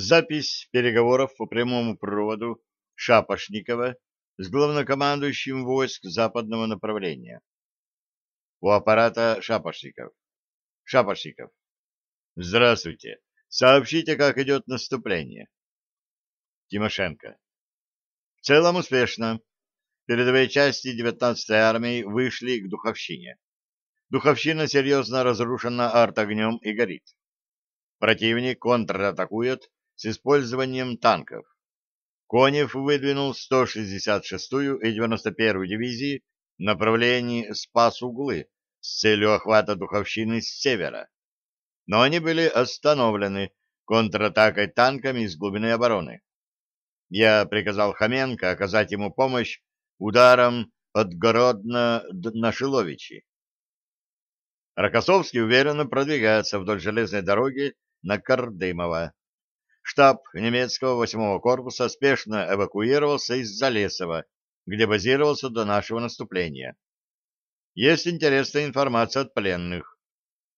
Запись переговоров по прямому проводу Шапошникова с главнокомандующим войск западного направления. У аппарата Шапошников. Шапошников. Здравствуйте. Сообщите, как идет наступление. Тимошенко. В целом успешно. Передовые части 19-й армии вышли к Духовщине. Духовщина серьезно разрушена артогнем и горит. Противник контратакует с использованием танков. Конев выдвинул 166-ю и 91-ю дивизии в направлении Спас-Углы с целью охвата Духовщины с севера. Но они были остановлены контратакой танками из глубины обороны. Я приказал Хоменко оказать ему помощь ударом от Городна на Шиловичи. Рокоссовский уверенно продвигается вдоль железной дороги на Кардымово штаб немецкого 8-го корпуса спешно эвакуировался из Залесова, где базировался до нашего наступления. Есть интересная информация от пленных.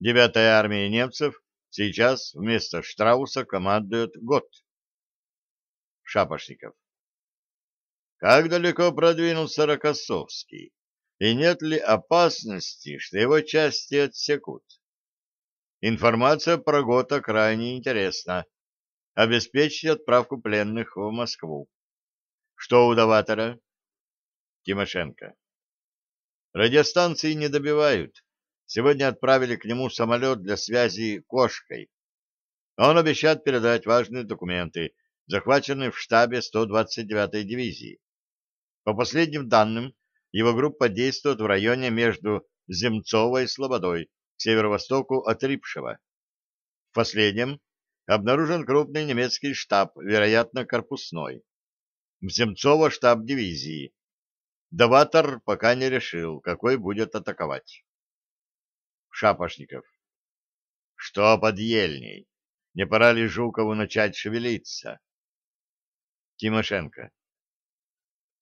9-я армия немцев сейчас вместо Штрауса командует Гот. Шапошников. Как далеко продвинулся Рокоссовский? И нет ли опасности, что его части отсекут? Информация про Гота крайне интересна обеспечить отправку пленных в Москву. Что у Даватора? Тимошенко. Радиостанции не добивают. Сегодня отправили к нему самолет для связи кошкой. Он обещает передать важные документы, захваченные в штабе 129-й дивизии. По последним данным, его группа действует в районе между Земцовой и Слободой, к северо-востоку от Рипшева. В последнем обнаружен крупный немецкий штаб, вероятно, корпусной. В Земцово штаб дивизии. Даватор пока не решил, какой будет атаковать. Шапошников. Что под ельней? Не пора ли Жукову начать шевелиться? Тимошенко.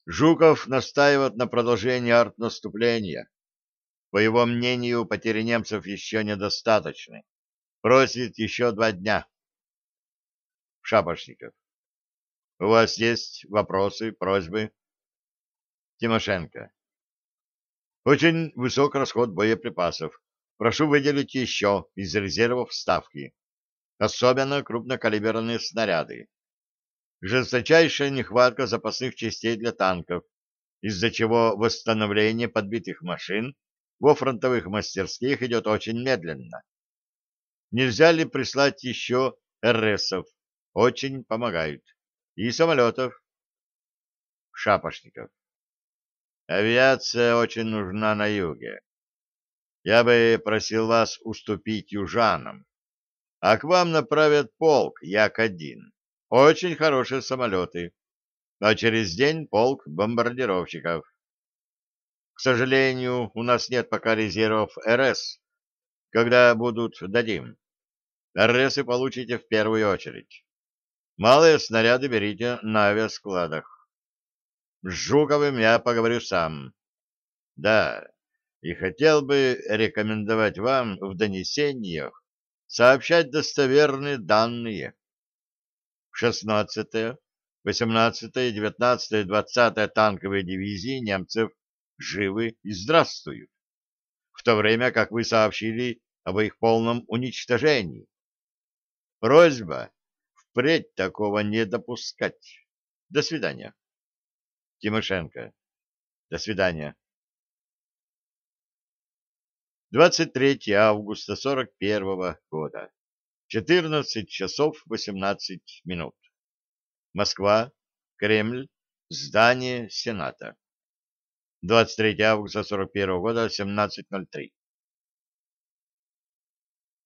Жуков настаивает на продолжении артнаступления. По его мнению, потери немцев еще недостаточны. Просит еще два дня. Шапошников. У вас есть вопросы, просьбы? Тимошенко. Очень высок расход боеприпасов. Прошу выделить еще из резервов ставки. Особенно крупнокалиберные снаряды. Жесточайшая нехватка запасных частей для танков, из-за чего восстановление подбитых машин во фронтовых мастерских идет очень медленно. Нельзя ли прислать еще РСов очень помогают. И самолетов. Шапошников. Авиация очень нужна на юге. Я бы просил вас уступить южанам. А к вам направят полк Як-1. Очень хорошие самолеты. А через день полк бомбардировщиков. К сожалению, у нас нет пока резервов РС. Когда будут, дадим. РСы получите в первую очередь. Малые снаряды берите на авиаскладах. С Жуковым я поговорю сам. Да, и хотел бы рекомендовать вам в донесениях сообщать достоверные данные. 16-я, 18-я, 19-я и 20-я танковые дивизии немцев живы и здравствуют, в то время как вы сообщили об их полном уничтожении. Просьба впредь такого не допускать. До свидания. Тимошенко. До свидания. 23 августа 41 года. 14 часов 18 минут. Москва, Кремль, здание Сената. 23 августа 41 года, 17.03.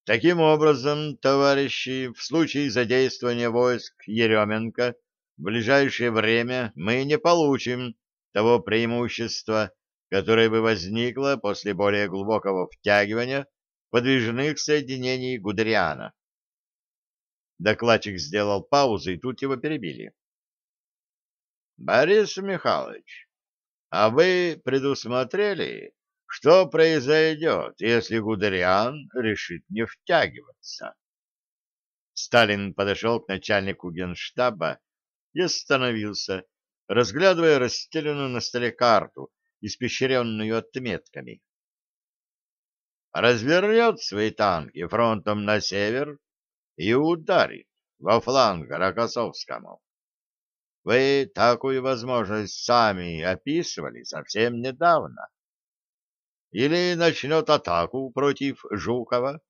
Таким образом, товарищи, в случае задействования войск Еременко в ближайшее время мы не получим того преимущества, которое бы возникло после более глубокого втягивания подвижных соединений Гудериана. Докладчик сделал паузу, и тут его перебили. — Борис Михайлович, а вы предусмотрели, что произойдет, если Гудериан решит не втягиваться? Сталин подошел к начальнику генштаба и остановился, разглядывая расстеленную на столе карту, испещренную отметками. Развернет свои танки фронтом на север и ударит во фланг Рокоссовскому. Вы такую возможность сами описывали совсем недавно. Или начнет атаку против Жукова?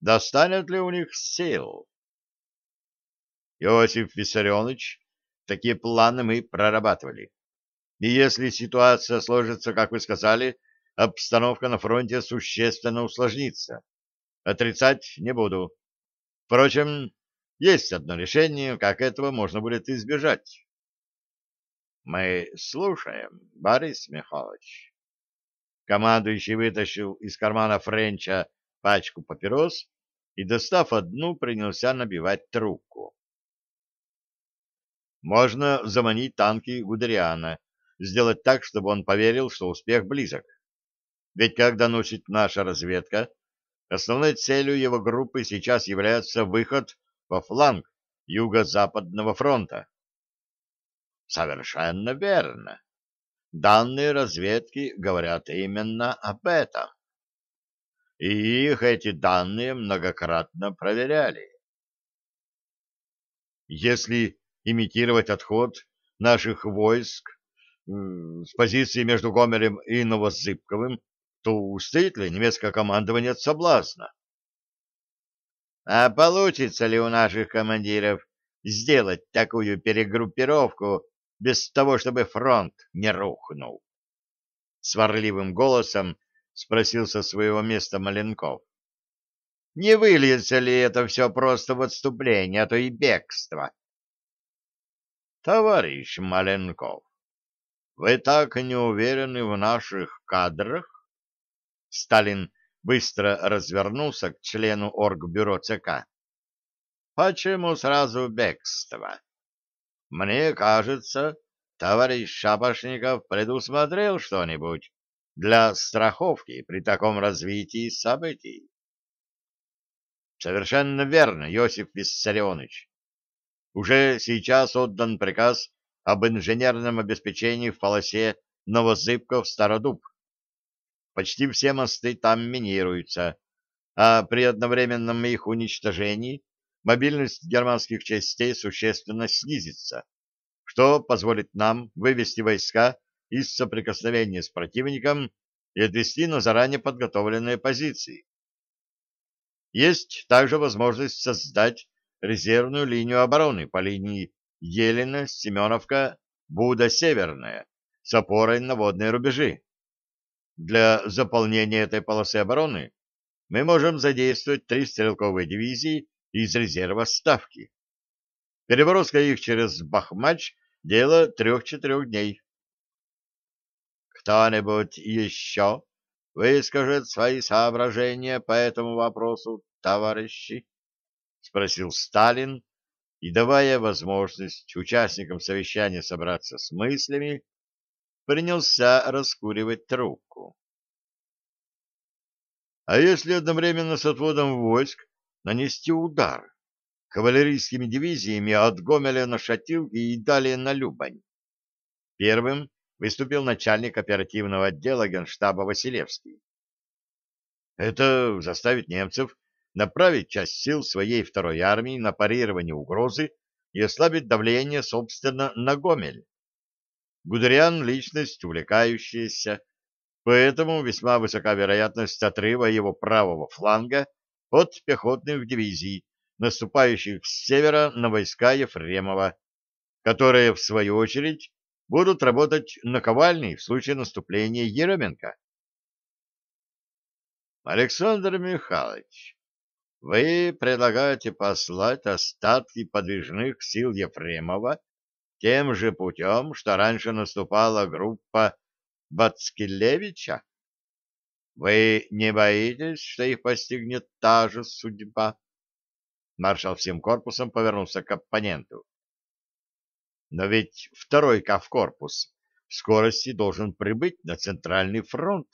Достанет ли у них сил? Иосиф Виссарионович, такие планы мы прорабатывали. И если ситуация сложится, как вы сказали, обстановка на фронте существенно усложнится. Отрицать не буду. Впрочем, есть одно решение, как этого можно будет избежать. Мы слушаем, Борис Михайлович. Командующий вытащил из кармана Френча пачку папирос и, достав одну, принялся набивать трубку. Можно заманить танки Гудериана, сделать так, чтобы он поверил, что успех близок. Ведь как доносит наша разведка, основной целью его группы сейчас является выход во фланг Юго-Западного фронта. Совершенно верно. Данные разведки говорят именно об этом. И их эти данные многократно проверяли. Если имитировать отход наших войск с позиции между Гомелем и Новозыбковым, то устоит ли немецкое командование от соблазна? А получится ли у наших командиров сделать такую перегруппировку без того, чтобы фронт не рухнул? Сварливым голосом спросил со своего места Маленков. Не выльется ли это все просто в отступление, а то и бегство? Товарищ Маленков, вы так не уверены в наших кадрах? Сталин быстро развернулся к члену оргбюро ЦК. Почему сразу бегство? Мне кажется, товарищ Шапошников предусмотрел что-нибудь для страховки при таком развитии событий. Совершенно верно, Иосиф Виссарионович. Уже сейчас отдан приказ об инженерном обеспечении в полосе Новозыбков-Стародуб. Почти все мосты там минируются, а при одновременном их уничтожении мобильность германских частей существенно снизится, что позволит нам вывести войска из соприкосновения с противником и отвести на заранее подготовленные позиции. Есть также возможность создать резервную линию обороны по линии Елена, Семеновка, Буда-Северная с опорой на водные рубежи. Для заполнения этой полосы обороны мы можем задействовать три стрелковые дивизии из резерва Ставки. Переброска их через Бахмач – дело трех-четырех дней. Кто-нибудь еще выскажет свои соображения по этому вопросу, товарищи? — спросил Сталин, и, давая возможность участникам совещания собраться с мыслями, принялся раскуривать трубку. А если одновременно с отводом войск нанести удар кавалерийскими дивизиями от Гомеля на Шатилки и далее на Любань? Первым выступил начальник оперативного отдела генштаба Василевский. Это заставит немцев направить часть сил своей второй армии на парирование угрозы и ослабить давление, собственно, на Гомель. Гудериан — личность увлекающаяся, поэтому весьма высока вероятность отрыва его правого фланга от пехотных дивизий, наступающих с севера на войска Ефремова, которые, в свою очередь, будут работать наковальней в случае наступления Еременко. Александр Михайлович, вы предлагаете послать остатки подвижных сил Ефремова тем же путем, что раньше наступала группа Бацкелевича? Вы не боитесь, что их постигнет та же судьба? Маршал всем корпусом повернулся к оппоненту. Но ведь второй кавкорпус в скорости должен прибыть на Центральный фронт.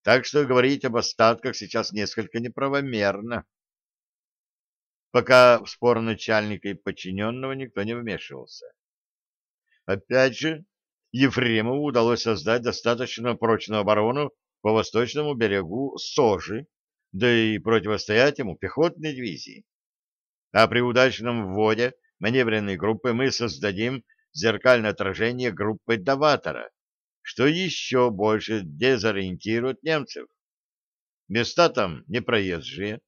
Так что говорить об остатках сейчас несколько неправомерно. пока в спор начальника и подчиненного никто не вмешивался. Опять же, Ефремову удалось создать достаточно прочную оборону по восточному берегу Сожи, да и противостоять ему пехотной дивизии. А при удачном вводе маневренной группы мы создадим зеркальное отражение группы Даватора, что еще больше дезориентирует немцев. Места там непроезжие,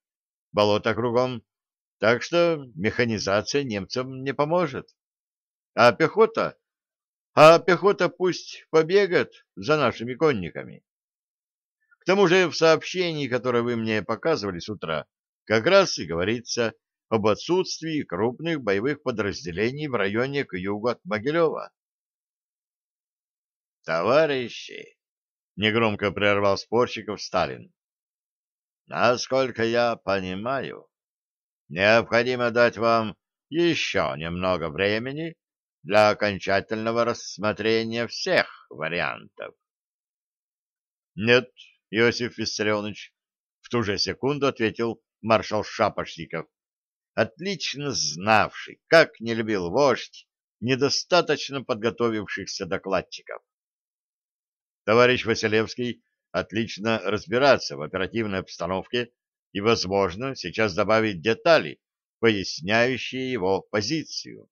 болото кругом, так что механизация немцам не поможет. А пехота? А пехота пусть побегает за нашими конниками. К тому же в сообщении, которое вы мне показывали с утра, как раз и говорится об отсутствии крупных боевых подразделений в районе к югу от Могилева. «Товарищи!» — негромко прервал спорщиков Сталин. «Насколько я понимаю, необходимо дать вам еще немного времени для окончательного рассмотрения всех вариантов». «Нет, Иосиф Виссарионович, в ту же секунду ответил маршал Шапошников, отлично знавший, как не любил вождь недостаточно подготовившихся докладчиков. Товарищ Василевский отлично разбирается в оперативной обстановке и, возможно, сейчас добавит детали, поясняющие его позицию.